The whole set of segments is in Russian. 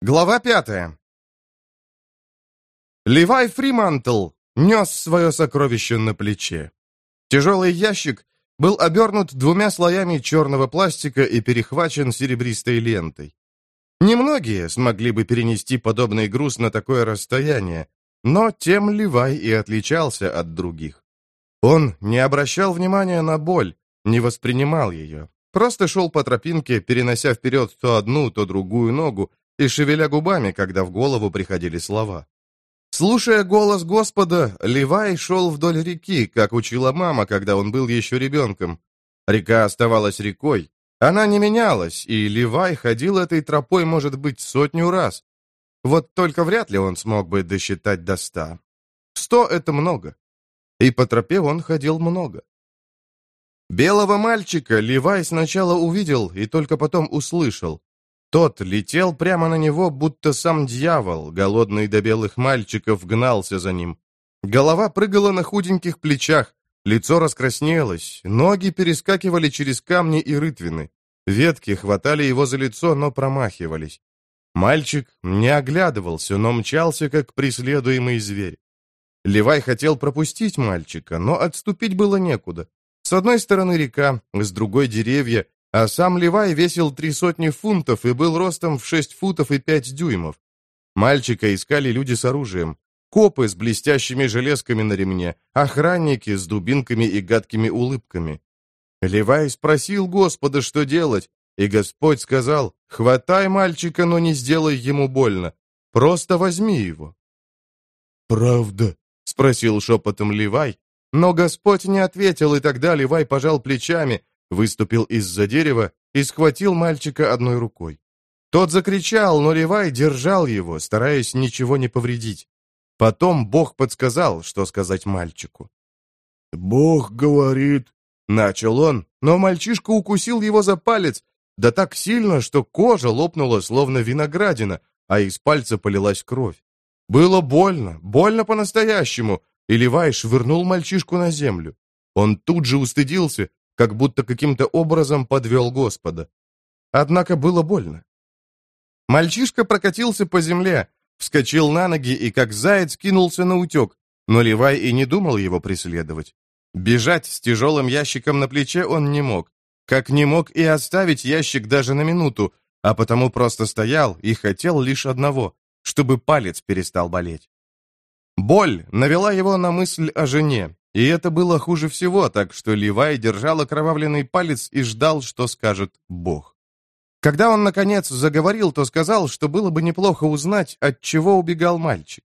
Глава пятая. Левай Фримантл нес свое сокровище на плече. Тяжелый ящик был обернут двумя слоями черного пластика и перехвачен серебристой лентой. Немногие смогли бы перенести подобный груз на такое расстояние, но тем Левай и отличался от других. Он не обращал внимания на боль, не воспринимал ее, просто шел по тропинке, перенося вперед то одну, то другую ногу, и шевеля губами, когда в голову приходили слова. Слушая голос Господа, Левай шел вдоль реки, как учила мама, когда он был еще ребенком. Река оставалась рекой. Она не менялась, и Левай ходил этой тропой, может быть, сотню раз. Вот только вряд ли он смог бы досчитать до ста. Сто — это много. И по тропе он ходил много. Белого мальчика Левай сначала увидел и только потом услышал. Тот летел прямо на него, будто сам дьявол, голодный до белых мальчиков, гнался за ним. Голова прыгала на худеньких плечах, лицо раскраснелось, ноги перескакивали через камни и рытвины. Ветки хватали его за лицо, но промахивались. Мальчик не оглядывался, но мчался, как преследуемый зверь. Левай хотел пропустить мальчика, но отступить было некуда. С одной стороны река, с другой деревья, а сам Левай весил три сотни фунтов и был ростом в шесть футов и пять дюймов. Мальчика искали люди с оружием. Копы с блестящими железками на ремне, охранники с дубинками и гадкими улыбками. Левай спросил Господа, что делать, и Господь сказал, «Хватай мальчика, но не сделай ему больно. Просто возьми его». «Правда?» — спросил шепотом Левай, но Господь не ответил, и тогда Левай пожал плечами, выступил из-за дерева и схватил мальчика одной рукой. Тот закричал, но Левай держал его, стараясь ничего не повредить. Потом Бог подсказал, что сказать мальчику. «Бог говорит...» — начал он, но мальчишка укусил его за палец, да так сильно, что кожа лопнула, словно виноградина, а из пальца полилась кровь. Было больно, больно по-настоящему, и Левай швырнул мальчишку на землю. Он тут же устыдился, как будто каким-то образом подвел Господа. Однако было больно. Мальчишка прокатился по земле, вскочил на ноги и как заяц кинулся на утек, но Левай и не думал его преследовать. Бежать с тяжелым ящиком на плече он не мог, как не мог и оставить ящик даже на минуту, а потому просто стоял и хотел лишь одного, чтобы палец перестал болеть. Боль навела его на мысль о жене, и это было хуже всего, так что Левай держал окровавленный палец и ждал, что скажет Бог. Когда он, наконец, заговорил, то сказал, что было бы неплохо узнать, от чего убегал мальчик.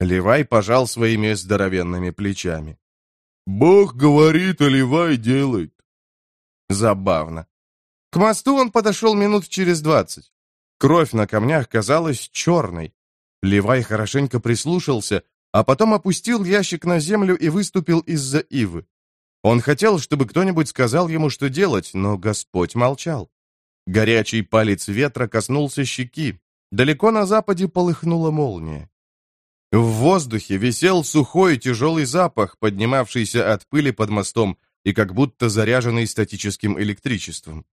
Левай пожал своими здоровенными плечами. «Бог говорит, а Левай делает». Забавно. К мосту он подошел минут через двадцать. Кровь на камнях казалась черной. Левай хорошенько прислушался, а потом опустил ящик на землю и выступил из-за ивы. Он хотел, чтобы кто-нибудь сказал ему, что делать, но Господь молчал. Горячий палец ветра коснулся щеки. Далеко на западе полыхнула молния. В воздухе висел сухой тяжелый запах, поднимавшийся от пыли под мостом и как будто заряженный статическим электричеством.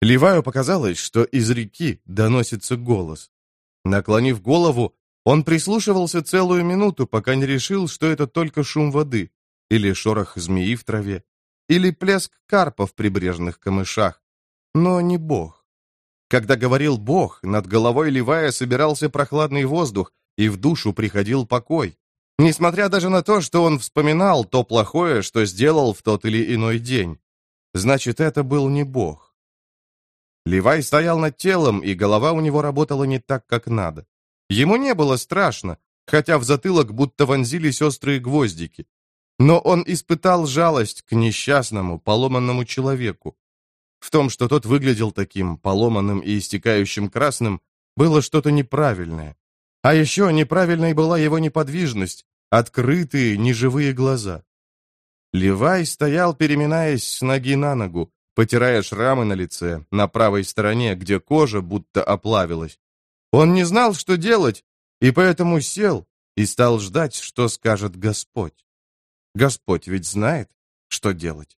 Леваю показалось, что из реки доносится голос. Наклонив голову, он прислушивался целую минуту, пока не решил, что это только шум воды, или шорох змеи в траве, или плеск карпа в прибрежных камышах. Но не Бог. Когда говорил Бог, над головой Левая собирался прохладный воздух, и в душу приходил покой. Несмотря даже на то, что он вспоминал то плохое, что сделал в тот или иной день. Значит, это был не Бог. Левай стоял над телом, и голова у него работала не так, как надо. Ему не было страшно, хотя в затылок будто вонзились острые гвоздики. Но он испытал жалость к несчастному, поломанному человеку. В том, что тот выглядел таким, поломанным и истекающим красным, было что-то неправильное. А еще неправильной была его неподвижность, открытые, неживые глаза. Левай стоял, переминаясь с ноги на ногу, потирая шрамы на лице, на правой стороне, где кожа будто оплавилась. Он не знал, что делать, и поэтому сел и стал ждать, что скажет Господь. Господь ведь знает, что делать.